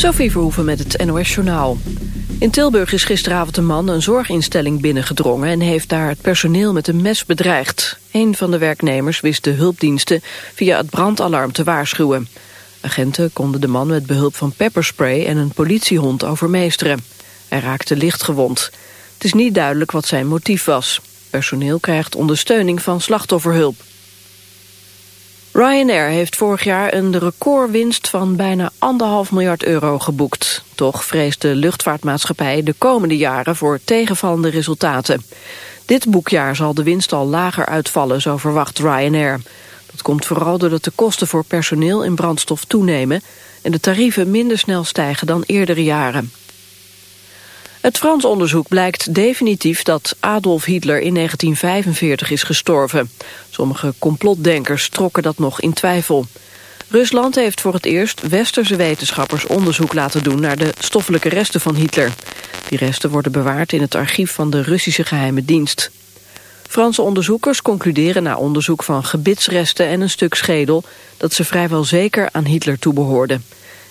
Sophie Verhoeven met het NOS-journaal. In Tilburg is gisteravond een man een zorginstelling binnengedrongen... en heeft daar het personeel met een mes bedreigd. Een van de werknemers wist de hulpdiensten via het brandalarm te waarschuwen. Agenten konden de man met behulp van pepperspray en een politiehond overmeesteren. Hij raakte licht gewond. Het is niet duidelijk wat zijn motief was. Personeel krijgt ondersteuning van slachtofferhulp. Ryanair heeft vorig jaar een recordwinst van bijna anderhalf miljard euro geboekt. Toch vreest de luchtvaartmaatschappij de komende jaren voor tegenvallende resultaten. Dit boekjaar zal de winst al lager uitvallen, zo verwacht Ryanair. Dat komt vooral doordat de kosten voor personeel en brandstof toenemen... en de tarieven minder snel stijgen dan eerdere jaren. Het Frans onderzoek blijkt definitief dat Adolf Hitler in 1945 is gestorven. Sommige complotdenkers trokken dat nog in twijfel. Rusland heeft voor het eerst westerse wetenschappers onderzoek laten doen naar de stoffelijke resten van Hitler. Die resten worden bewaard in het archief van de Russische geheime dienst. Franse onderzoekers concluderen na onderzoek van gebitsresten en een stuk schedel dat ze vrijwel zeker aan Hitler toebehoorden.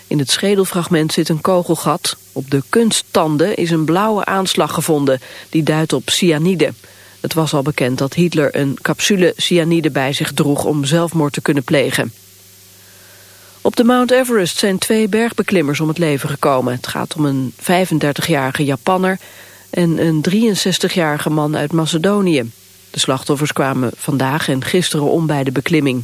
In het schedelfragment zit een kogelgat. Op de kunsttanden is een blauwe aanslag gevonden. Die duidt op cyanide. Het was al bekend dat Hitler een capsule cyanide bij zich droeg... om zelfmoord te kunnen plegen. Op de Mount Everest zijn twee bergbeklimmers om het leven gekomen. Het gaat om een 35-jarige Japanner en een 63-jarige man uit Macedonië. De slachtoffers kwamen vandaag en gisteren om bij de beklimming.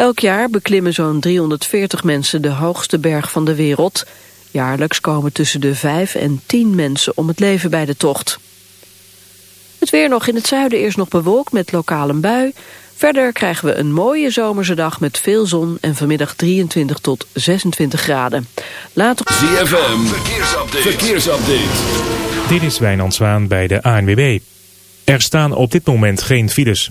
Elk jaar beklimmen zo'n 340 mensen de hoogste berg van de wereld. Jaarlijks komen tussen de 5 en 10 mensen om het leven bij de tocht. Het weer nog in het zuiden eerst nog bewolkt met lokale bui. Verder krijgen we een mooie zomerse dag met veel zon en vanmiddag 23 tot 26 graden. Later... ZFM, verkeersupdate. verkeersupdate. Dit is Wijnand Zwaan bij de ANWB. Er staan op dit moment geen files.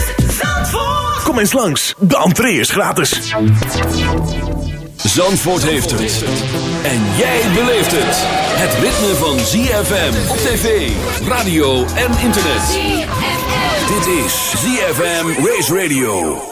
Kom eens langs, de entree is gratis. Zandvoort heeft het. En jij beleeft het. Het ritme van ZFM op tv, radio en internet. Dit is ZFM Race Radio.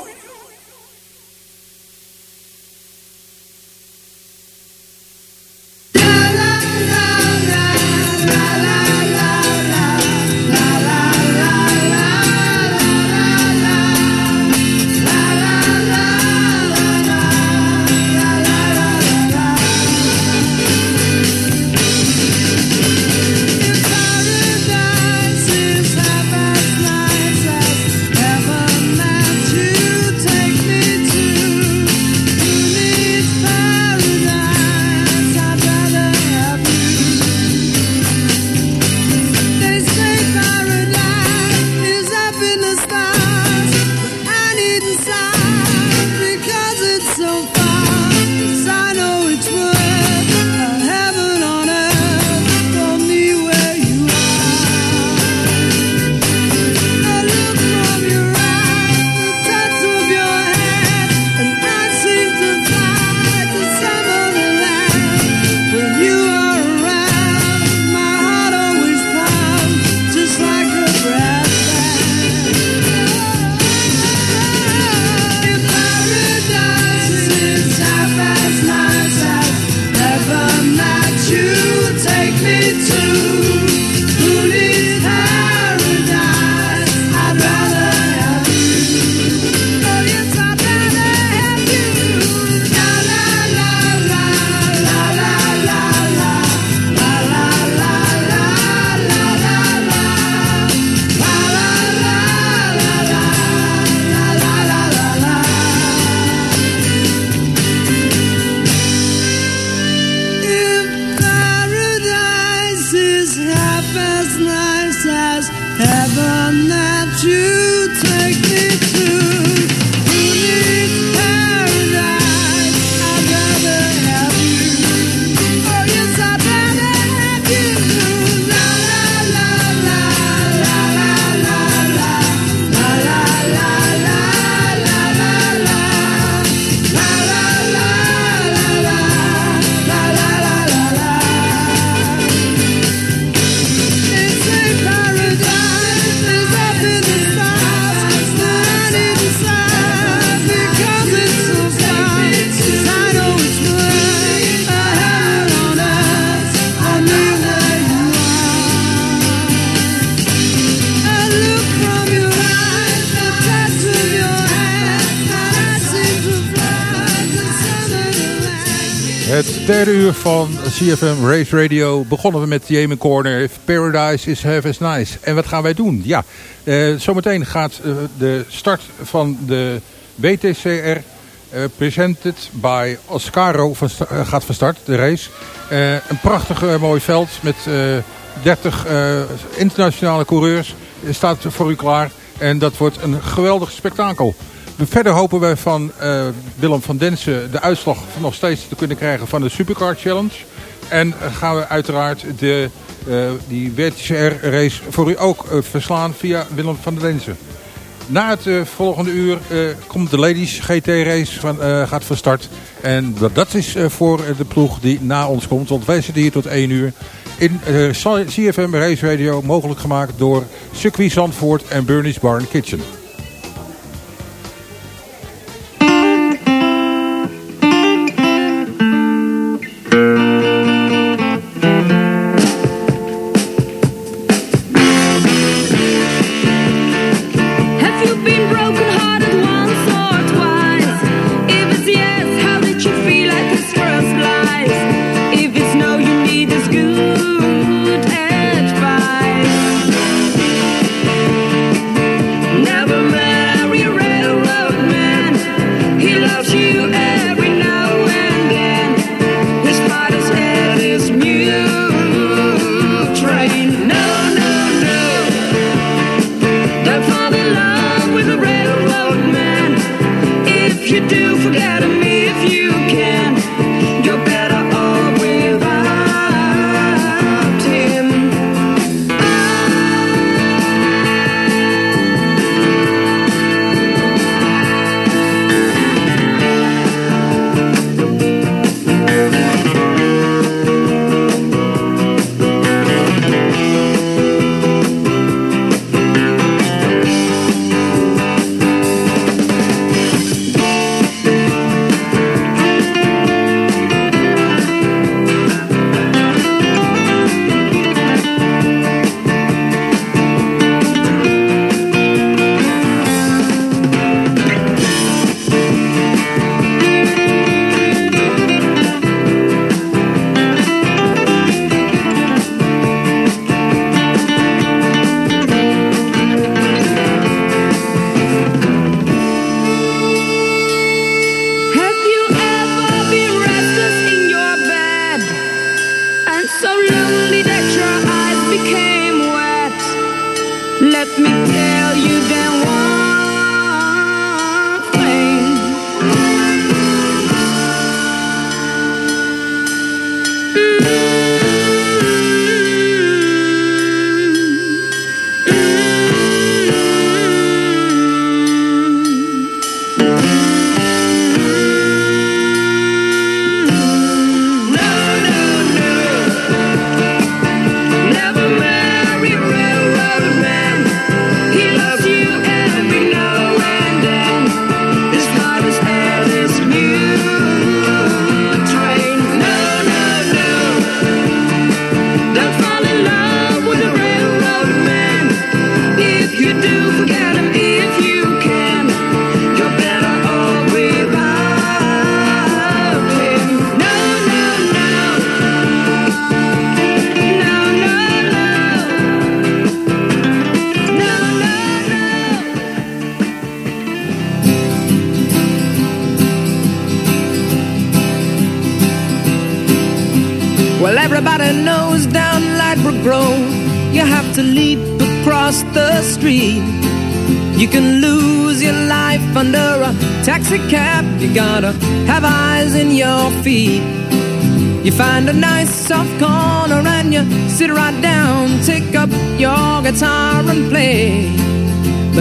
CFM Race Radio begonnen we met Jemen Corner. If Paradise is Have as Nice. En wat gaan wij doen? Ja, eh, zometeen gaat eh, de start van de WTCR eh, presented by Oscaro van gaat van start, de race. Een prachtig mooi veld met eh 30 eh, internationale coureurs staat voor u klaar. En dat wordt een geweldig spektakel. Verder hopen we van Willem van Densen de uitslag nog steeds te kunnen krijgen van de Supercar Challenge. En gaan we uiteraard de, eh, die WTCR race voor u ook eh, verslaan via Willem van Densen. Na het eh, volgende uur komt de Ladies GT race van, gaat van start. En dat, is voor de ploeg die na ons komt. Want wij zitten hier tot 1 uur. In CFM Race Radio mogelijk gemaakt door Circuit Zandvoort en Bernie's Bar and Kitchen.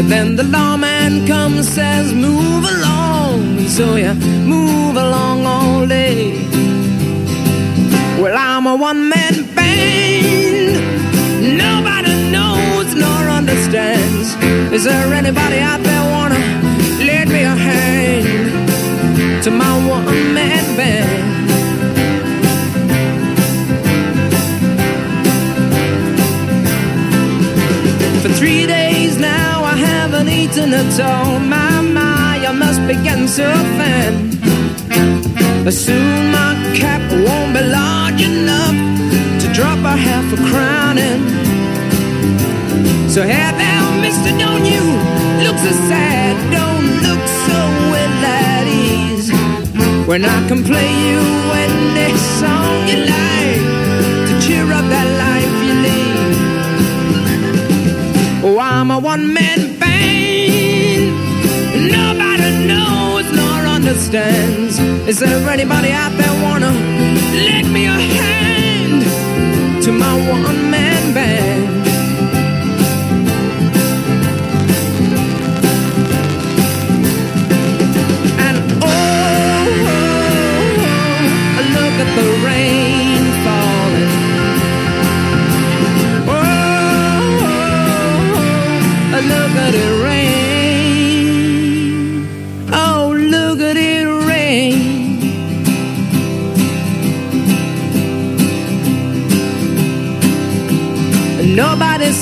Then the lawman comes, says, move along. And so you move along all day. Well, I'm a one man band. Nobody knows nor understands. Is there anybody out there so thin. But soon my cap won't be large enough to drop a half a crown in. So hey there, mister, don't you look so sad, don't look so well at ease. When I can play you any song you like to cheer up that life you lead. Oh, I'm a one-man understands. Is there anybody out there wanna lend me a hand to my one-man band?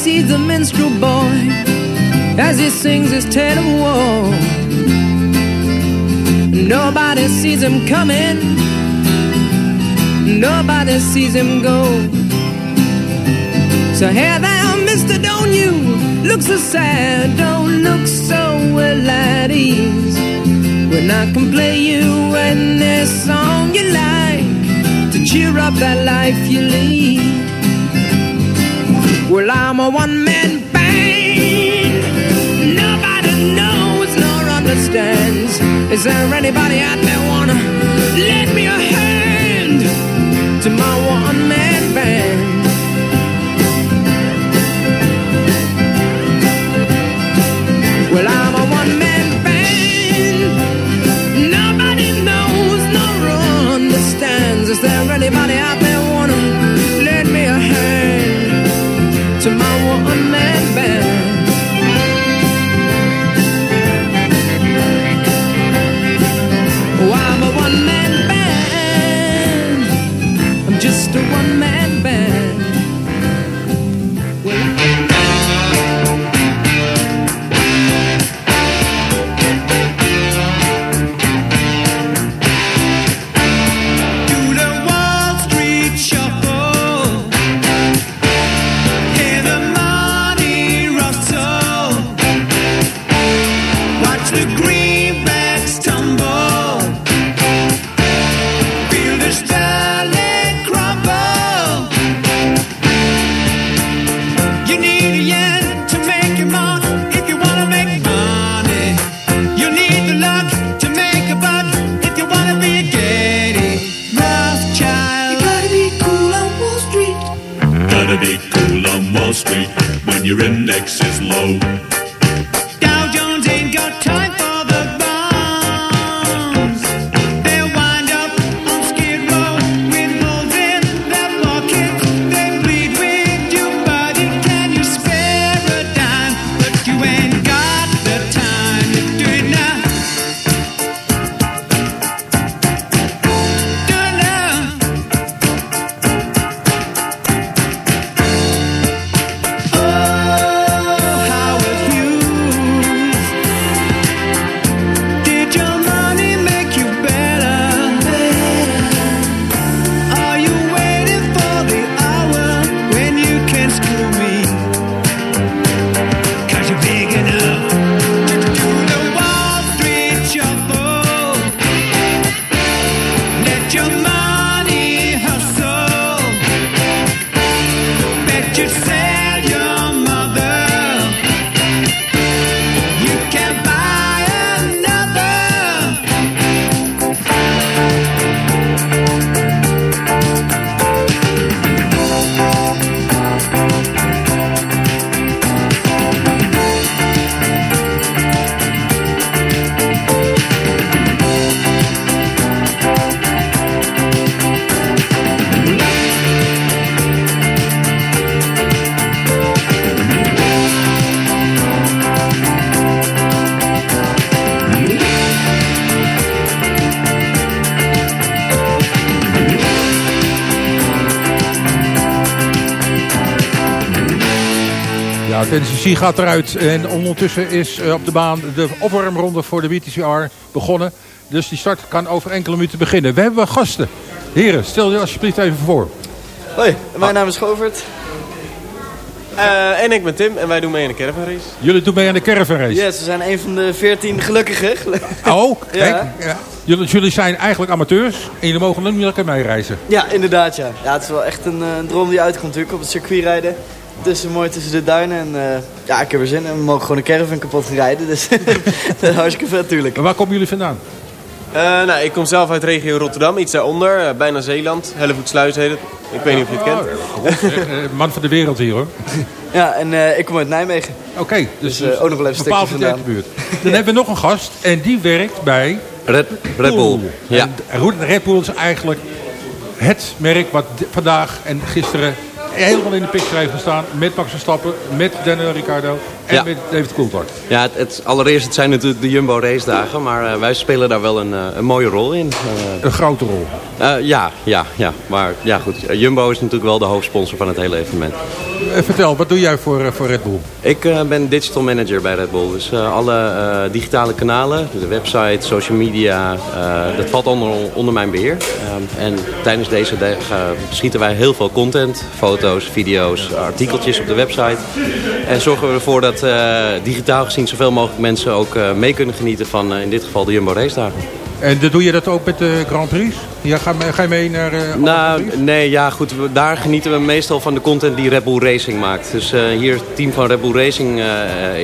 Sees the minstrel boy as he sings his tale of woe. Nobody sees him coming. Nobody sees him go. So hey there, mister, don't you look so sad, don't look so well at ease. When I can play you any song you like to cheer up that life you lead. Well, I'm a one-man band. Nobody knows nor understands. Is there anybody out there wanna lend me a hand to my one-man band? Ja, de NCC gaat eruit. En ondertussen is eh, op de baan de opwarmronde voor de WTCR begonnen. Dus die start kan over enkele minuten beginnen. We hebben gasten. Heren, stel je alsjeblieft even voor. Hoi, mijn naam is Govert. Eh, en ik ben Tim en wij doen mee in de caravan race. Jullie doen mee aan de caravan race. Yes, we zijn een van de veertien gelukkigen. Oh, kijk. Ja. Ja. Jullie, jullie zijn eigenlijk amateurs en jullie mogen nu lekker meereizen. Ja, inderdaad ja. Ja, het is wel echt een, eh, een droom die uitkomt natuurlijk op het circuit rijden. Tussen, mooi tussen de duinen en eh, ja, ik heb er zin in. We mogen gewoon een caravan kapot gaan rijden, dus dat is hartstikke vet natuurlijk. En waar komen jullie vandaan? Eh, nou, ik kom zelf uit regio Rotterdam, iets daaronder, eh, bijna Zeeland. Hellevoetsluis heet het. Ik weet niet of je het kent. Eh, eh, Man van de wereld hier hoor. Ja, en eh, ik kom uit Nijmegen. Oké, dus, Dus, eh, ook nog wel even een stukje uit de buurt. Dan hebben we nog een gast en die werkt bij Red, Red Bull. Ja. En Red- Bull is eigenlijk het merk wat vandaag en gisteren helemaal in de picture heeft gestaan. Met Max Verstappen, met Daniel Ricciardo en Ja. met David Coulthard. Ja, het, het, allereerst, het zijn natuurlijk de Jumbo race dagen, maar eh, wij spelen daar wel een, eh, een mooie rol in. Eh, Een grote rol. ja, ja, ja, maar ja goed, Jumbo is natuurlijk wel de hoofdsponsor van het hele evenement. Vertel, wat doe jij voor, voor Red Bull? Ik ben digital manager bij Red Bull, dus alle digitale kanalen, de website, social media, dat valt onder, onder mijn beheer. Ehm, en tijdens deze dagen schieten wij heel veel content, foto's, video's, artikeltjes op de website. En zorgen we ervoor dat eh, digitaal gezien zoveel mogelijk mensen ook eh, mee kunnen genieten van eh, in dit geval de Jumbo race dagen. En doe je dat ook met de Grand Prix? Ja, ga, ga je mee naar... Grand Nou, nee, ja goed. we- Daar genieten we meestal van de content die Red Bull Racing maakt. Dus hier, het team van Red Bull Racing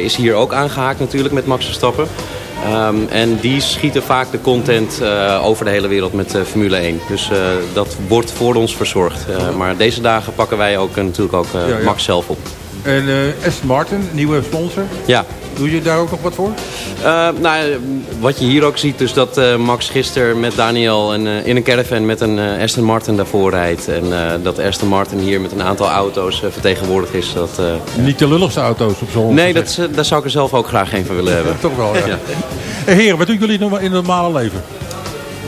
is hier ook aangehaakt natuurlijk met Max Verstappen. Ehm, en die schieten vaak de content over de hele wereld met Formule 1. Dus dat wordt voor ons verzorgd. Maar deze dagen pakken wij ook natuurlijk ook. Max zelf op. En eh Aston Martin, nieuwe sponsor. Ja. Doe je daar ook nog wat voor? Eh, nou, wat je hier ook ziet, dus dat eh, Max gisteren met Daniel een, eh, in een caravan met een eh, Aston Martin daarvoor rijdt. En eh, dat Aston Martin hier met een aantal auto's vertegenwoordigd is. Dat, eh, Niet de lulligste auto's op zo'n nee, dat, daar zou ik er zelf ook graag een van willen hebben. Toch wel, ja. Ja. Heren, wat doen jullie nog in het normale leven?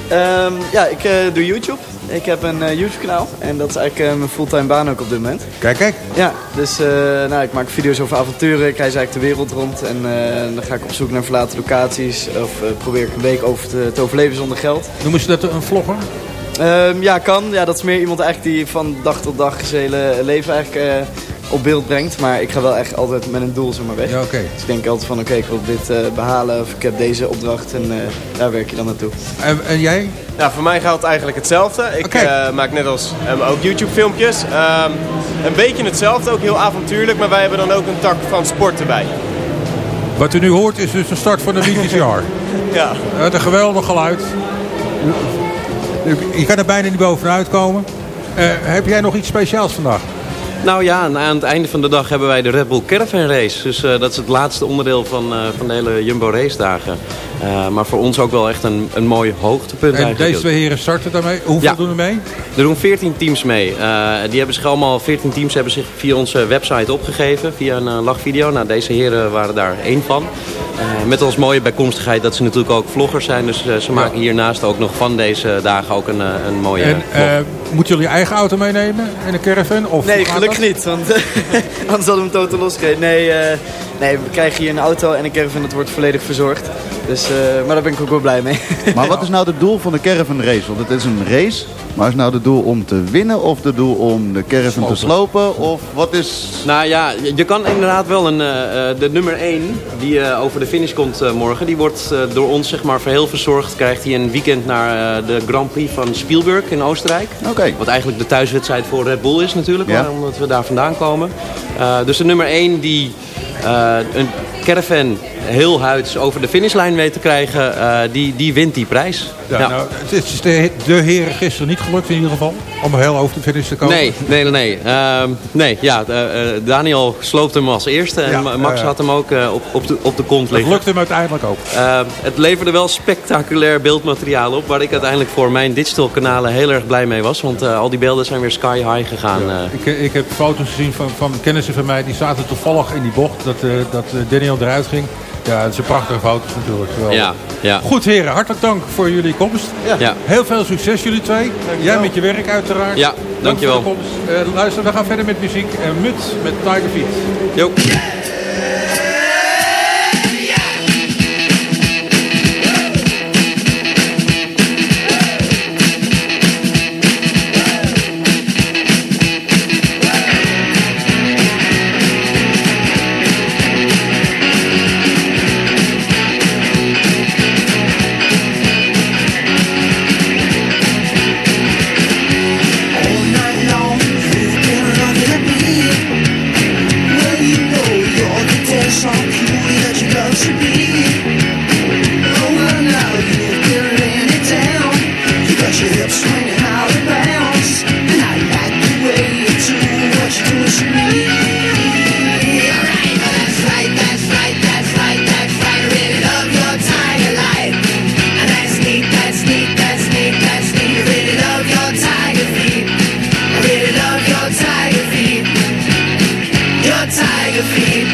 Ehm, ja, ik eh, doe YouTube. Ik heb een eh, YouTube-kanaal en dat is eigenlijk eh, mijn fulltime baan ook op dit moment. Kijk, kijk. Ja, dus eh, nou, ik maak video's over avonturen. Ik reis eigenlijk de wereld rond en eh, dan ga ik op zoek naar verlaten locaties. Of eh, probeer ik een week over te, te overleven zonder geld. Noemen ze dat een vlogger? Ehm, ja, kan. Ja, dat is meer iemand eigenlijk die van dag tot dag zijn hele leven eigenlijk eh, op beeld brengt. Maar ik ga wel echt altijd met een doel zeg maar weg. Ja, oké. Dus ik denk altijd van oké, ik wil dit eh, behalen of ik heb deze opdracht en eh, daar werk je dan naartoe. En, en jij? Ja, voor mij geldt eigenlijk hetzelfde. Ik Oké. eh, maak net als hem ook YouTube-filmpjes. Ehm, een beetje hetzelfde, ook heel avontuurlijk, maar wij hebben dan ook een tak van sport erbij. Wat u nu hoort is dus de start van de VTCR. Ja. Het een geweldig geluid. Je kan er bijna niet bovenuit komen. Eh, heb jij nog iets speciaals vandaag? Nou ja, aan het einde van de dag hebben wij de Red Bull Caravan Race. Dus eh, dat is het laatste onderdeel van, eh, van de hele Jumbo race dagen. Eh, maar voor ons ook wel echt een, een mooi hoogtepunt En eigenlijk. deze twee heren starten daarmee. Hoeveel Ja. doen er mee? Er doen 14 teams mee. Die hebben zich allemaal, 14 teams hebben zich via onze website opgegeven, via een lachvideo. Nou, deze heren waren daar één van. Eh, met als mooie bijkomstigheid dat ze natuurlijk ook vloggers zijn. Dus eh, ze maken hiernaast ook nog van deze dagen ook een, eh, een mooie En eh, moeten jullie je eigen auto meenemen in een caravan? Of Nee, gelukkig niet, want anders hadden we hem totaal losgereden. Nee, eh, nee, we krijgen hier een auto en een caravan, dat wordt volledig verzorgd. Dus, eh, maar daar ben ik ook wel blij mee. Maar wat is nou het doel van de caravan race? Want het is een race Maar is nou de doel om te winnen of de doel om de caravan te slopen? Of wat is... Nou ja, je- kan inderdaad wel een, eh, eh, de nummer 1 die eh, over de finish komt morgen. Die wordt door ons zeg maar voor heel verzorgd. Krijgt hij een weekend naar de Grand Prix van Spielberg in Oostenrijk. Oké. Wat eigenlijk de thuiswedstrijd voor Red Bull is natuurlijk. Ja. Omdat we daar vandaan komen. Dus de nummer 1 die een caravan heel huids over de finishlijn weet te krijgen. eh, die, die wint die prijs. Ja, Ja. Nou, het is de, de heren gisteren niet gelukt in ieder geval. Om heel over de finish te komen. Nee, nee, nee. Nee, Ehm, nee ja, eh, eh, Daniel sloopt hem als eerste. En Ja, Max had hem ook op, op, de, op de kont liggen. lukt hem uiteindelijk ook. Eh, het leverde wel spectaculair beeldmateriaal op. Waar ik uiteindelijk voor mijn digital kanalen heel erg blij mee was. Want al die beelden zijn weer sky high gegaan. Ik, ik heb foto's gezien van, van kennissen van mij. Die zaten toevallig in die bocht dat, dat eh, Daniel eruit ging. Ja, dat zijn prachtige foto's natuurlijk. Ja, ja. Goed heren, hartelijk dank voor jullie komst. Ja. Heel veel succes jullie twee. Jij met je werk uiteraard. Ja, Dank dankjewel. voor de komst. Eh, luister, we gaan verder met muziek. Uh, Mut met Tiger Feet. Jo. Feet.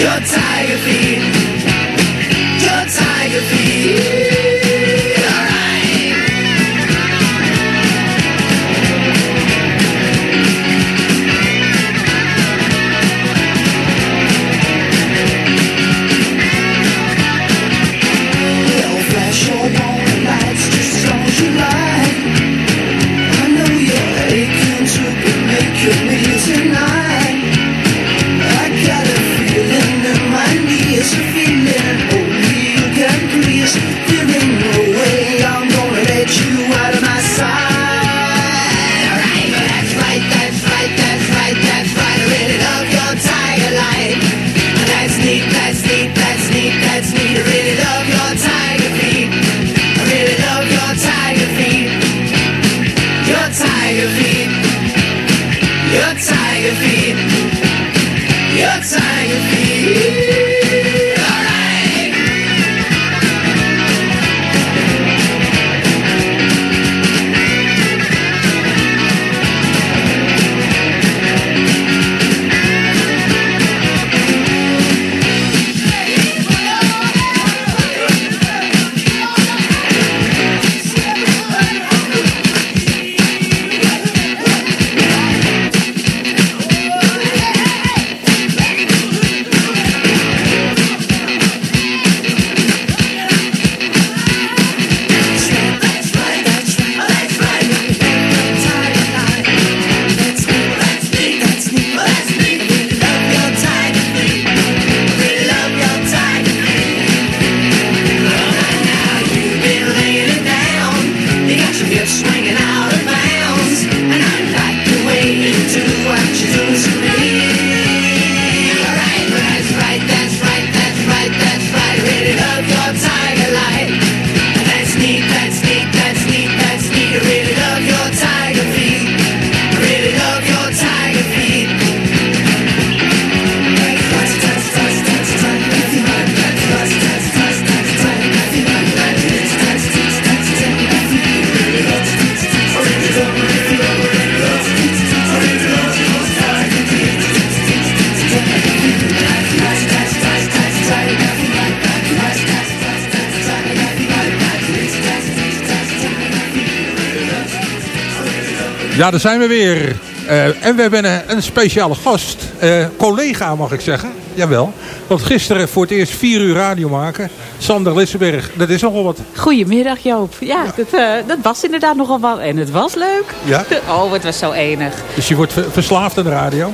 Your tiger feet. Swinging Ja, daar zijn we weer. Eh, en we hebben een, een speciale gast. Eh, collega mag ik zeggen. Jawel. Want gisteren voor het eerst vier uur radio maken. Sander Lissenberg, dat is nogal wat. Goedemiddag Joop. Ja, Dat, eh, dat was inderdaad nogal wat. En het was leuk. Ja? Oh, het was zo enig. Dus je wordt ver- verslaafd aan de radio?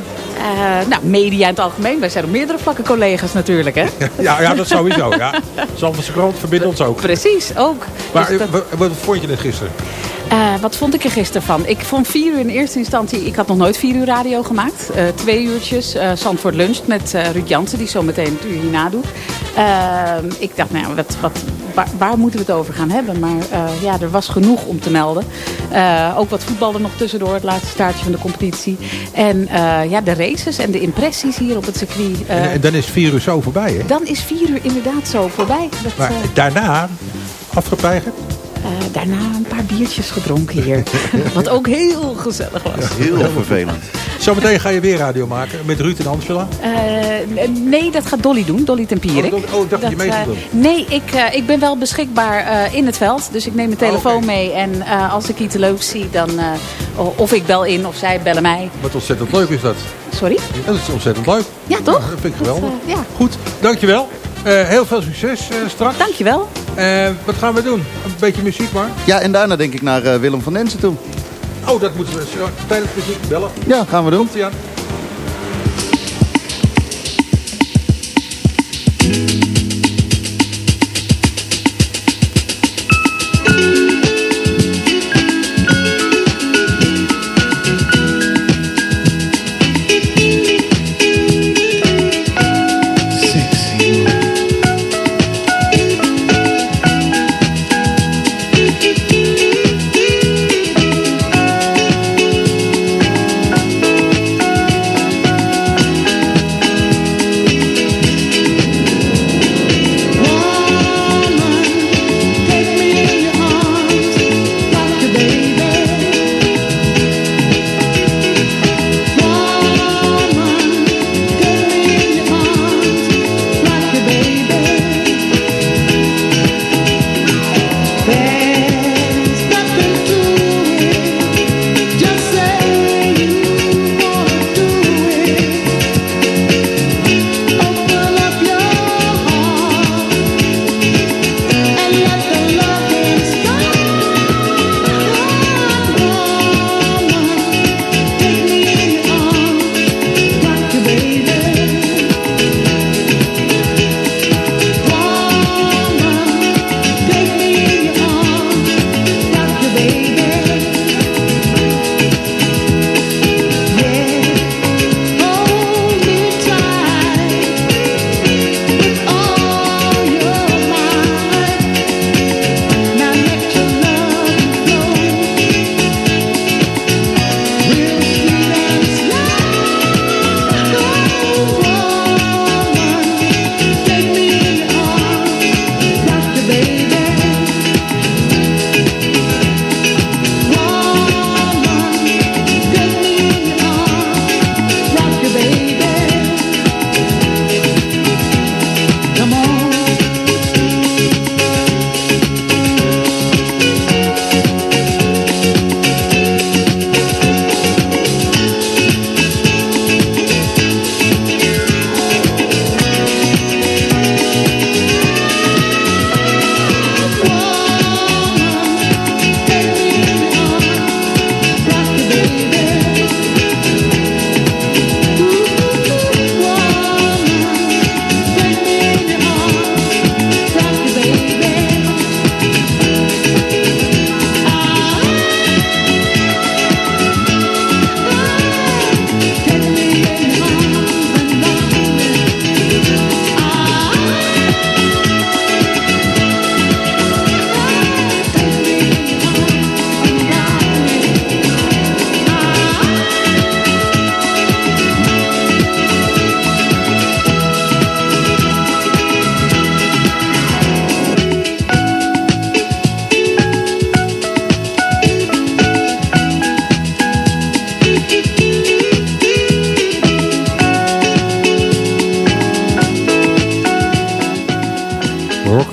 Nou, media in het algemeen. Wij zijn op meerdere vlakken collega's natuurlijk, hè? Ja, ja dat sowieso. Ja. Zandvoortse krant verbindt ons ook. Precies, ook. Maar Dus dat- wat, wat vond je het gisteren? Eh, wat vond ik er gisteren van? Ik vond vier uur in eerste instantie... Ik had nog nooit vier uur radio gemaakt. Eh, twee uurtjes. eh Zandvoort Lunch met Ruud Jansen, die zo meteen het uur hierna doet. Ik dacht, nou ja, wat, wat, waar, waar moeten we het over gaan hebben? Maar ja, er was genoeg om te melden. Ook wat voetbal er nog tussendoor, het laatste staartje van de competitie. En ja, de races en de impressies hier op het circuit. en, dan is vier uur zo voorbij, hè? dan is vier uur inderdaad zo voorbij. Dat, Maar daarna afgepeigerd? Eh, daarna een paar biertjes gedronken hier. Wat ook heel gezellig was. Heel vervelend. Zometeen ga je weer radio maken met Ruud en Angela. Eh, nee, dat gaat Dolly doen. Dolly Tempierik. Oh, oh, ik dacht dat je mee zou doen. Nee, ik, eh, ik ben wel beschikbaar eh, in het veld. Dus ik neem mijn telefoon mee. En eh, als ik iets leuks zie, dan... eh, of ik bel in of zij bellen mij. Wat ontzettend leuk is dat. Sorry? Dat is ontzettend leuk. Ja, toch? dat vind ik geweldig. Dat, ja. Goed, dankjewel. Eh, heel veel succes eh, straks. Dankjewel. Eh, wat gaan we doen? Een beetje muziek maar. Ja, en daarna denk ik naar eh, Willem van Densen toe. Oh, dat moeten we zo tijdens muziek bellen. Ja, gaan we doen. Komt-ie aan.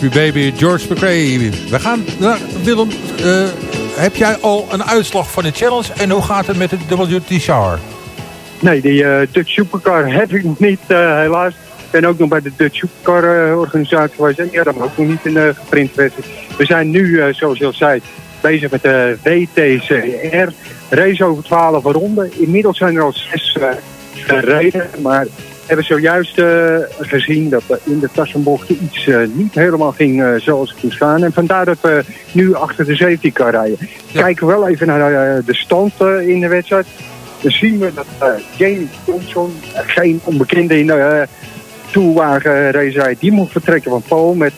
Rocky Baby, George McRae. We gaan Willem. eh, heb jij al een uitslag van de challenge? En hoe gaat het met de WTCR? Nee, die eh, Dutch Supercar heb ik nog niet, eh, helaas. ben ook nog bij de Dutch Supercar organisatie geweest. En ja, dat ook nog niet in de geprint. We zijn nu, zoals je al zei, bezig met de WTCR. Race over 12 ronden. Inmiddels zijn er al zes gereden. Maar hebben zojuist eh, gezien dat er in de tassenbochten iets eh, niet helemaal ging eh, zoals het moest gaan. En vandaar dat we nu achter de safety car rijden. Kijken we wel even naar de stand in de wedstrijd. Dan zien we dat Jamie Thompson, geen onbekende in de uh, toerwagen racerij, die moet vertrekken van Paul. Met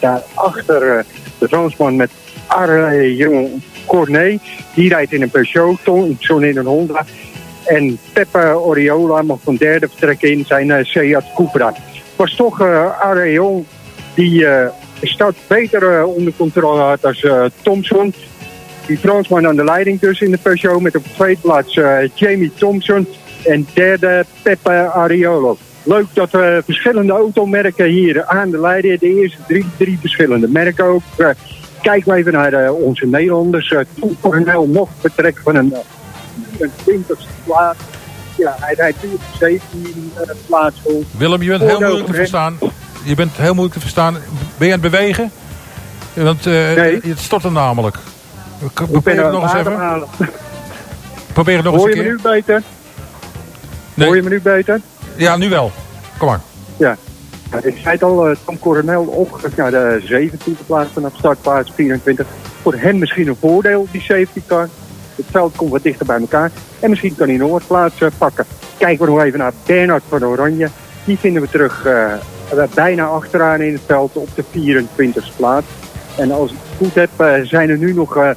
daarachter de Fransman met Arjen Cornet. Die rijdt in een Peugeot, Thompson in een Honda. En Peppe Oriola mag van derde vertrekken in zijn eh, Seat Cupra. Was toch uh, Arion die eh, start beter eh, onder controle had als eh, Thompson. Die Fransman aan de leiding dus in de Peugeot met op de tweede plaats eh, Jamie Thompson en derde Peppe Ariolo. Leuk dat we verschillende automerken hier aan de leiding. De eerste drie, drie verschillende merken ook. Eh, kijken we even naar eh, onze Nederlanders. Toen Cornel nog vertrek van een, eh, een 20ste plaats. Ja, hij rijdt nu op de 17 e plaats. rond. Willem, je bent heel moeilijk te verstaan. Je bent heel moeilijk te verstaan. Ben je aan het bewegen? Want eh, het stort er namelijk. Ik Probeer het nog het eens even. Probeer het nog eens Hoor een je me keer. nu beter? Hoor je me nu beter? Ja, nu wel. Kom maar. Ja. Ja, ik zei het al, eh, Tom Coronel opgegaan naar de 17e plaats vanaf startplaats 24. Voor hem misschien een voordeel, die safety car. Het veld komt wat dichter bij elkaar. En misschien kan hij nog wat plaats eh, pakken. Kijken we nog even naar Bernard van Oranje. Die vinden we terug eh, bijna achteraan in het veld op de 24e plaats. En als ik het goed heb, eh, zijn er nu nog eh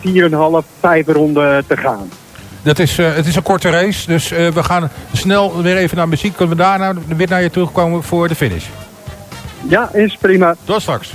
4,5, 5 ronden te gaan. Dat is, het is een korte race, dus we gaan snel weer even naar muziek. Kunnen we daarna weer naar je terugkomen voor de finish? Ja, is prima. Tot straks.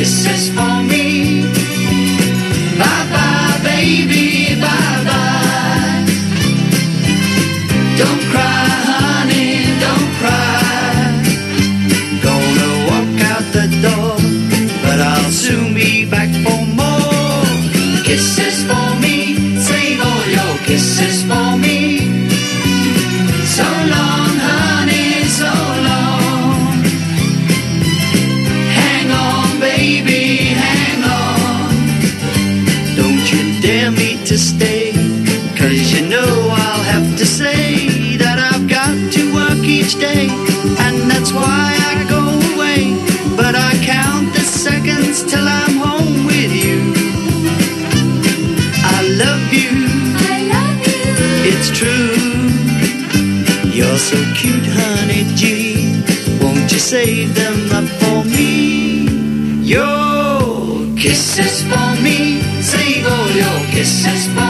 your kisses for me. Bye bye, baby, bye bye. Don't cry, honey, don't cry. Gonna walk out the door, but I'll soon be back for more kisses for me. Save all your kisses for dare me to stay, cause you know I'll have to say that I've got to work each day, and that's why I go away. But I count the seconds till I'm home with you. I love you. I love you. It's true. You're so cute, honey G. Won't you save them up for me? Your kisses for kisses for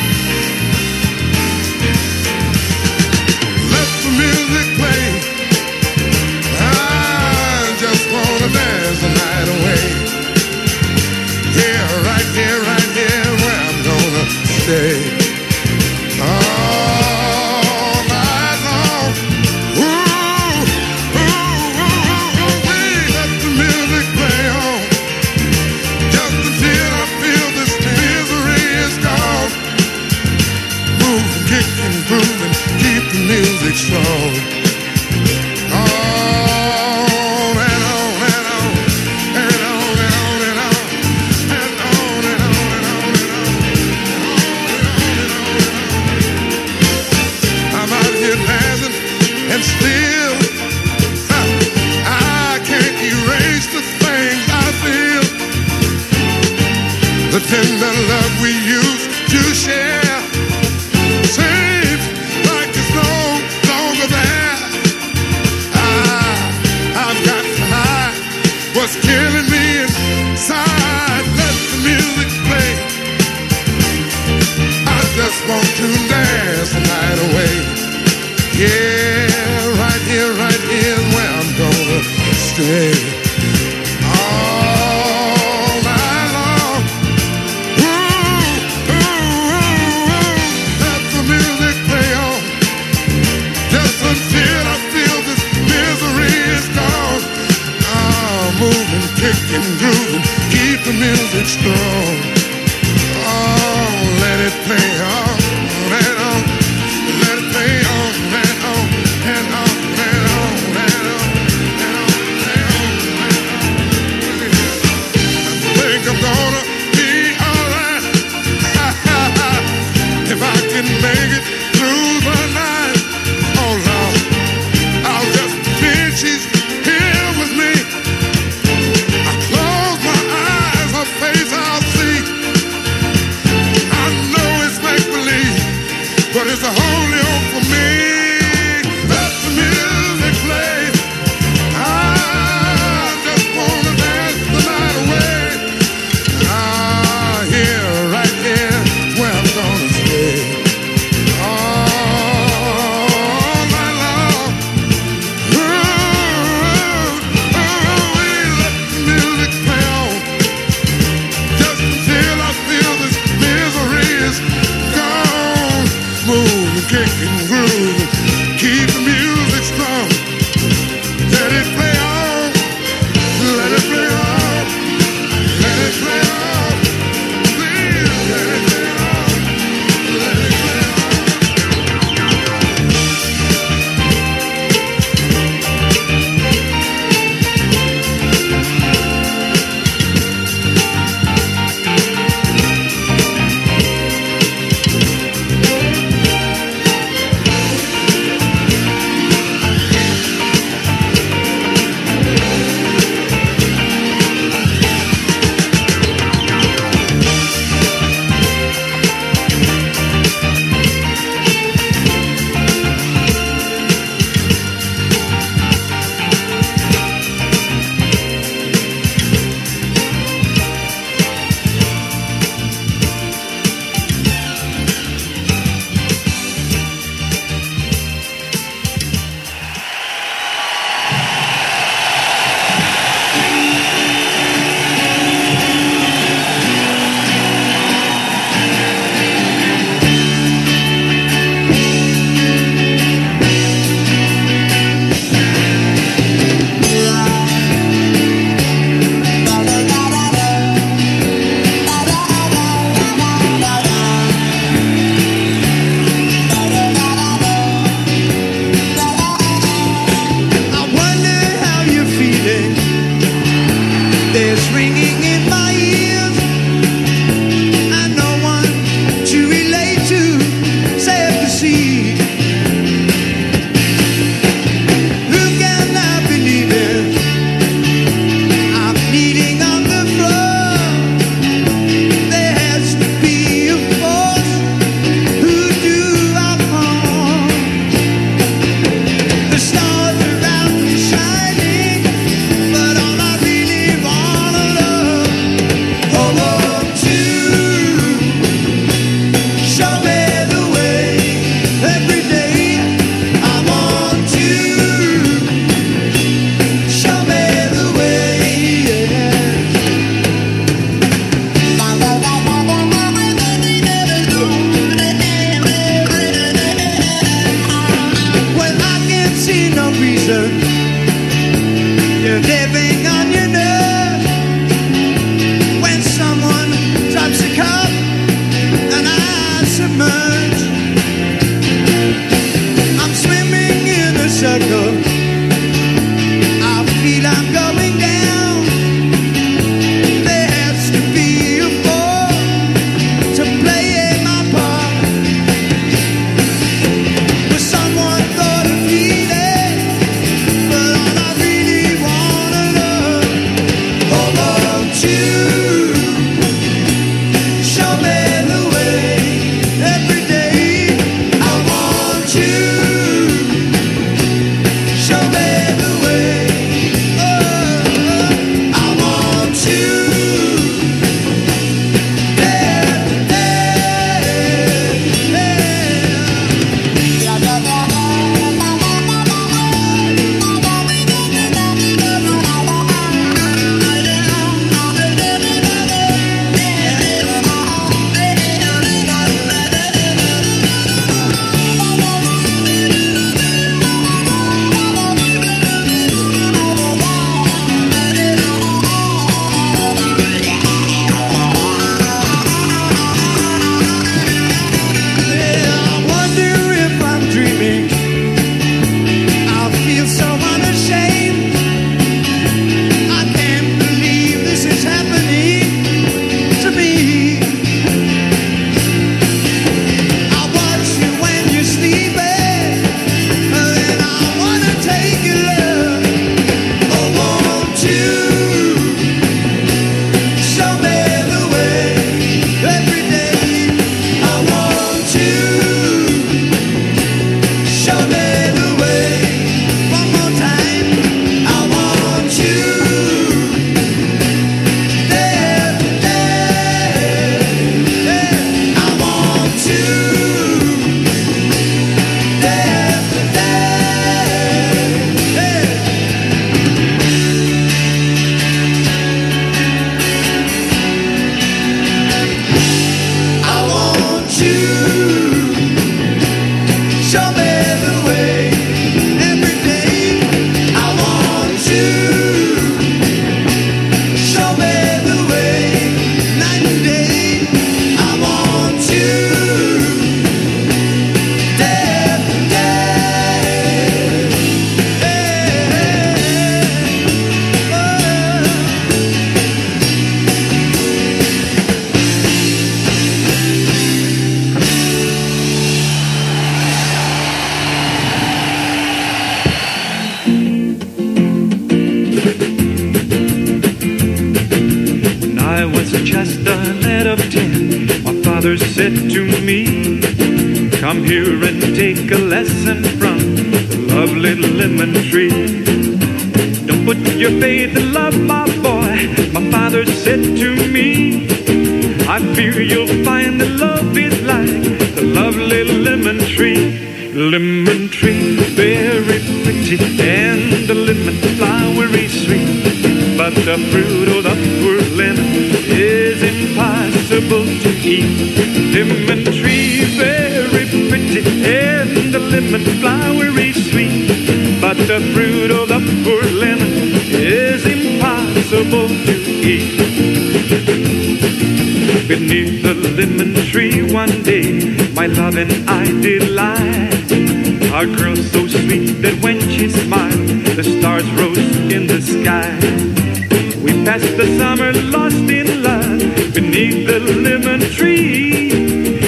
were lost in love beneath the lemon tree.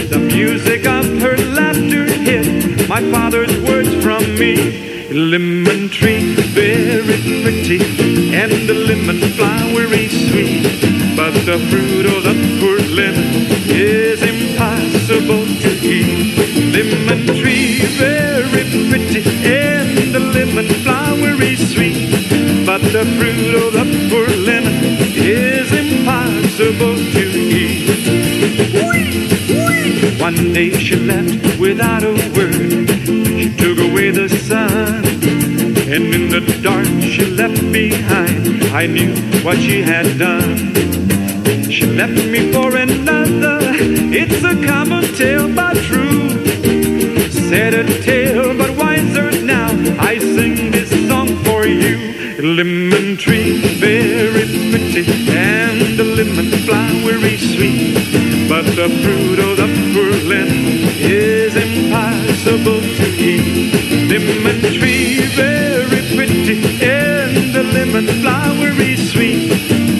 The music of her laughter hid my father's words from me. Lemon tree, very pretty, and the lemon flowery sweet. But the fruit of the poor lemon is impossible to eat. Lemon tree, very pretty, and the lemon flowery sweet. But the fruit of the poor lemon One day she left without a word. She took away the sun. And in the dark she left behind. I knew what she had done. She left me for another. It's a common tale, but true. Said a tale, but wiser now. I sing this song for you. Lemon tree, very pretty, and the lemon flowery sweet, but the fruit. Eat. Lemon tree, very pretty, and the lemon flowery sweet.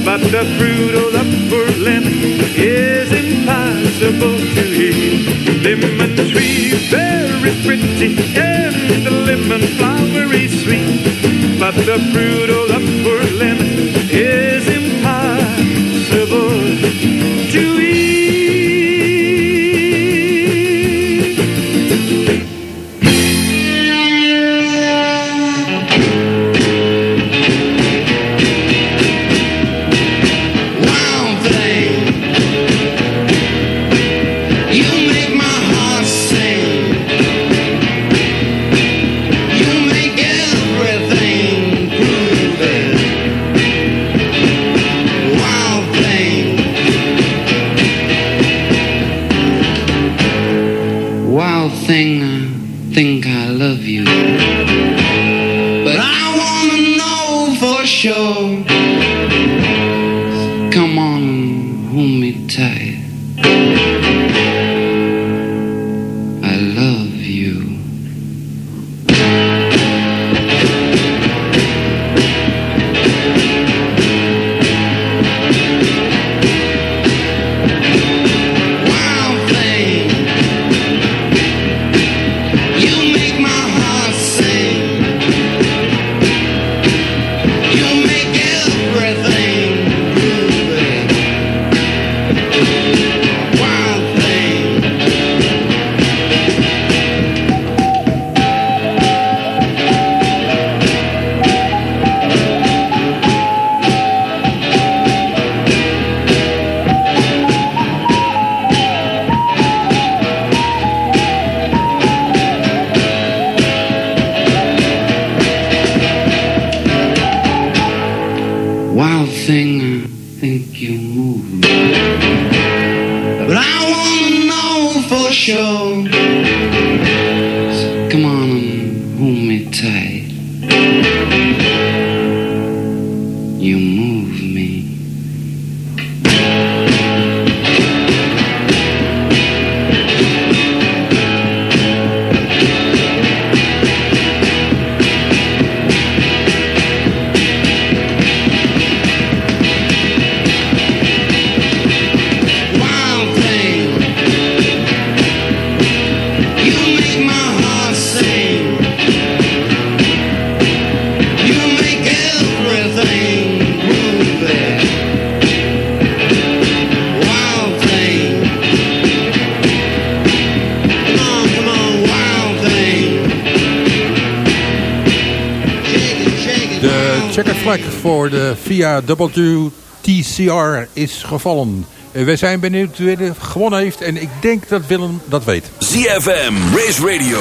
But the fruit of the poor lemon is impossible to eat. Lemon tree, very pretty, and the lemon flowery sweet. But the fruit of the poor lemon is voor de VIA WTCR is gevallen. Eh, We zijn benieuwd wie er gewonnen heeft en ik denk dat Willem dat weet. ZFM, Race Radio,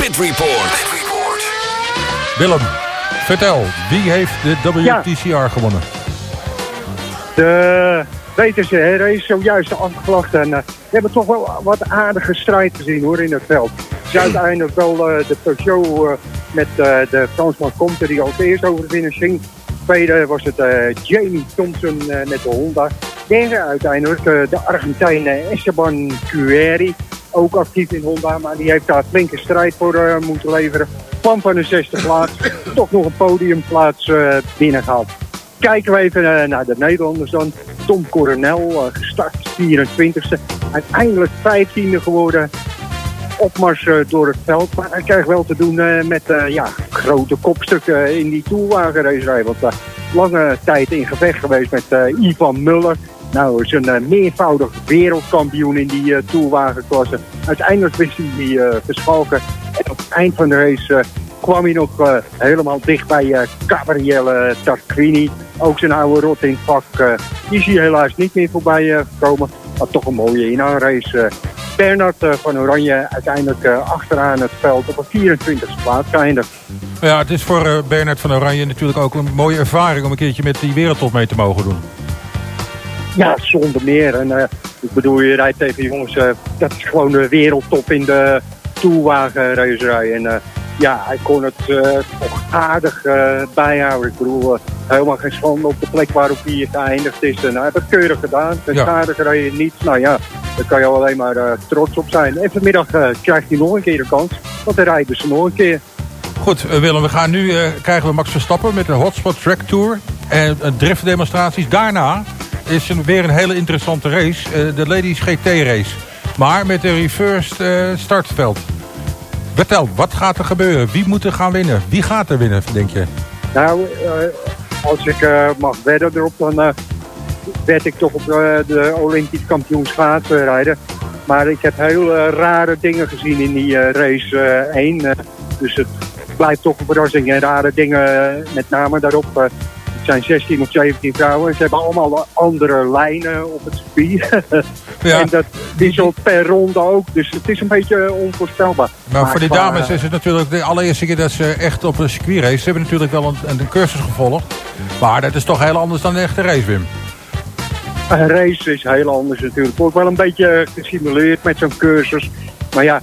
Pit Report. Willem, vertel, wie heeft de WTCR gewonnen? De WTCR is zojuist afgevlacht en eh, we hebben toch wel wat aardige strijd gezien hoor in het veld. Het is uiteindelijk wel eh, de Peugeot eh, met de Fransman Comte die als eerste over de finish ging. Tweede was het eh, Jamie Thompson eh, met de Honda. Derde uiteindelijk eh, de Argentijn Esteban Cueri. Ook actief in Honda, maar die heeft daar flinke strijd voor moeten leveren. Kwam van de zesde plaats, toch nog een podiumplaats eh binnengehaald. Kijken we even naar de Nederlanders dan. Tom Coronel, gestart 24e. Uiteindelijk 15e geworden. Opmars door het veld. Maar hij krijgt wel te doen eh, met eh, ja, grote kopstukken in die toelwagenracerij. Want eh, lange tijd in gevecht geweest met Ivan Muller. Nou, is een meervoudig wereldkampioen in die toelwagenklasse. Uiteindelijk wist hij die eh, verschalken. En op het eind van de race kwam hij nog helemaal dicht bij eh Gabriele Tarquini. Ook zijn oude rot in het eh, die is hier helaas niet meer voorbij gekomen. Maar toch een mooie inhaalrace. Bernard eh, van Oranje uiteindelijk eh, achteraan het veld op een 24e plaats. Ja, het is voor eh, Bernard van Oranje natuurlijk ook een mooie ervaring om een keertje met die wereldtop mee te mogen doen. Ja, zonder meer. En ik bedoel, je rijdt tegen jongens, dat is gewoon de wereldtop in de toelwagenracerij. En ja, hij kon het toch aardig bijhouden. Ik bedoel, helemaal geen schande op de plek waarop hij geëindigd is. En hij heeft het keurig gedaan. Ten Ja. schade gereden niet. Nou ja, daar kan je alleen maar eh, trots op zijn. En vanmiddag eh, krijgt hij nog een keer de kans. Want hij rijdt dus nog een keer. Goed, eh, Willem, we gaan nu krijgen we Max Verstappen met de Hotspot Track Tour en driftdemonstraties. Daarna is er weer een hele interessante race, de Ladies GT race. Maar met een reversed startveld. Vertel, wat gaat er gebeuren? Wie moet er gaan winnen? Wie gaat er winnen, denk je? Nou, als ik eh, mag wedden erop, dan eh wed ik toch op eh, de Olympisch kampioen schaatsen rijden. Maar ik heb heel rare dingen gezien in die race eh 1. dus het blijft toch een verrassing. En rare dingen, met name daarop. Het zijn 16 of 17 vrouwen. Ze hebben allemaal andere lijnen op het circuit. Ja. En dat wisselt per ronde ook. Dus het is een beetje onvoorspelbaar. Maar voor die dames is het natuurlijk de allereerste keer dat ze echt op een circuit race. Ze hebben natuurlijk wel een, een cursus gevolgd. Maar dat is toch heel anders dan een echte race, Wim. Een race is heel anders natuurlijk. Wordt wel een beetje gesimuleerd met zo'n cursus. Maar ja,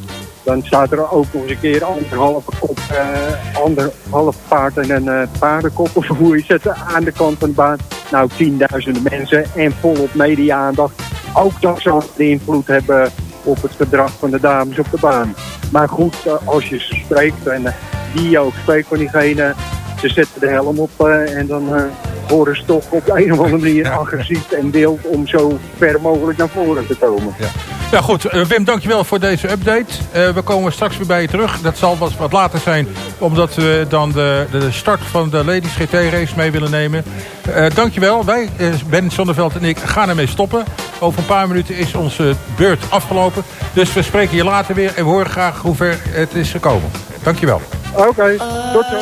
dan staat er ook nog eens een keer anderhalve kop, eh anderhalf paard en een eh, paardenkop of hoe het aan de kant van de baan. Nou, tienduizenden mensen en volop media-aandacht. Ook dat zal de invloed hebben op het gedrag van de dames op de baan. Maar goed, eh, als je ze spreekt en die ook spreekt van diegene, ze zetten de helm op en dan horen ze toch op de een of andere manier agressief en wild om zo ver mogelijk naar voren te komen. Ja goed, eh, Wim, dankjewel voor deze update. Eh, we komen straks weer bij je terug. Dat zal wat, wat later zijn, omdat we dan de, de start van de Ladies GT race mee willen nemen. Eh dankjewel. Wij, Ben Zonneveld en ik, gaan ermee stoppen. Over een paar minuten is onze beurt afgelopen. Dus we spreken je later weer en we horen graag hoe ver het is gekomen. Dankjewel. Oké, tot zo.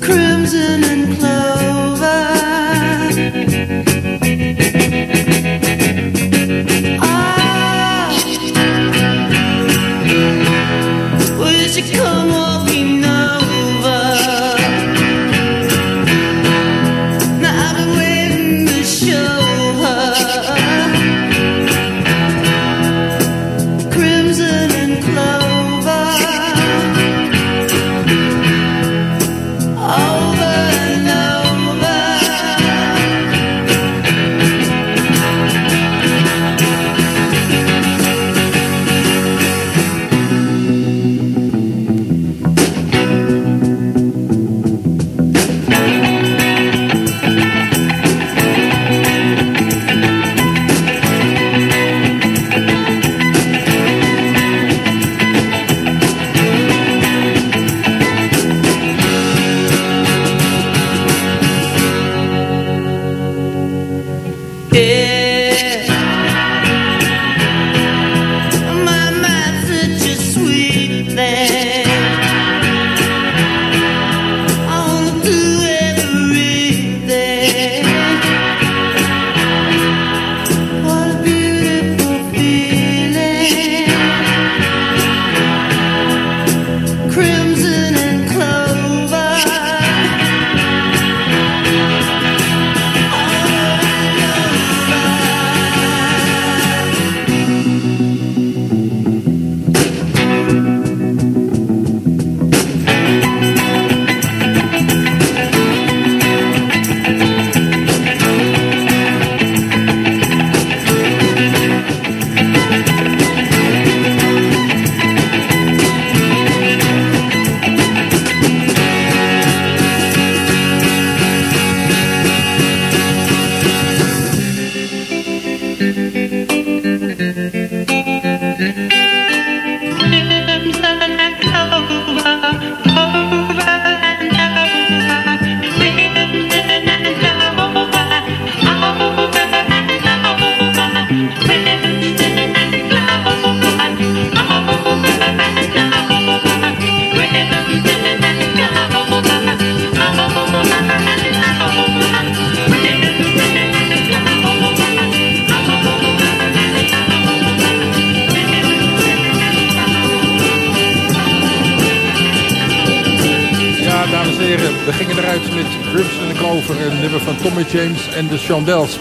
Crimson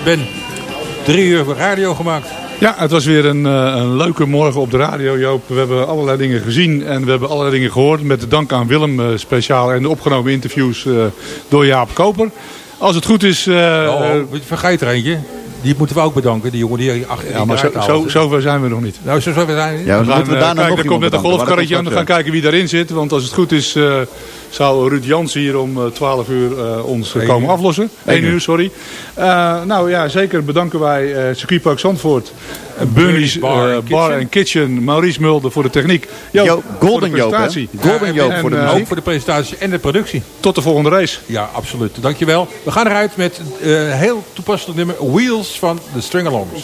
Ben, drie uur radio gemaakt. Ja, het was weer een, eh, een leuke morgen op de radio, Joop. We hebben allerlei dingen gezien en we hebben allerlei dingen gehoord. Met de dank aan Willem eh, speciaal en de opgenomen interviews eh, door Jaap Koper. Als het goed is... eh, oh, vergeet er eentje. Die moeten we ook bedanken, die jongen die hier achter ja, maar zo, zo, zover zijn we nog niet. Nou, zo zover zijn we niet. we gaan, moeten we eh, daarna kijk, nog er komt net een golfkarretje aan. We gaan kijken wie daarin zit. Want als het goed is, eh, zou Ruud Jans hier om eh, 12 uur eh, ons eh, Eén komen uur. aflossen. Eén 1 uur, uur. sorry. Eh, nou ja, zeker bedanken wij eh Circuitpark Zandvoort. eh, Bunny's Bar eh, and Bar Kitchen. and Kitchen. Maurice Mulder voor de techniek. Joop, Golden de Joop. Golden Joop en, voor de eh, muziek. Ook voor de presentatie en de productie. Tot de volgende race. Ja, absoluut. Dankjewel. We gaan eruit met eh, een heel toepasselijk nummer Wheels van de Stringalongs.